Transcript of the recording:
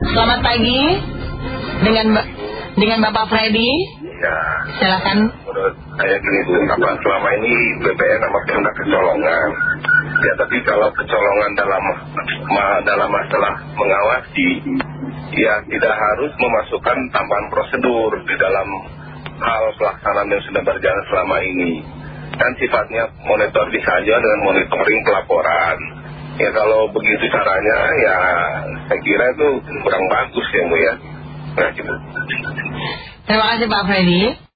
Selamat pagi dengan dengan Bapak Freddy. Ya. Silakan. Menurut saya gini Bu, apa selama ini BPN sama Pemda kecolongan. Ya tapi kalau kecolongan dalam dalam masalah mengawasi, ya tidak harus memasukkan tambahan prosedur di dalam hal pelaksanaan yang sudah berjalan selama ini. Kan sifatnya monitor bisa aja dengan monitoring pelaporan. Ya kalau begitu caranya ya kira itu kurang bagus ya Bu ya. Nah, gitu. Terima kasih Pak Freddy.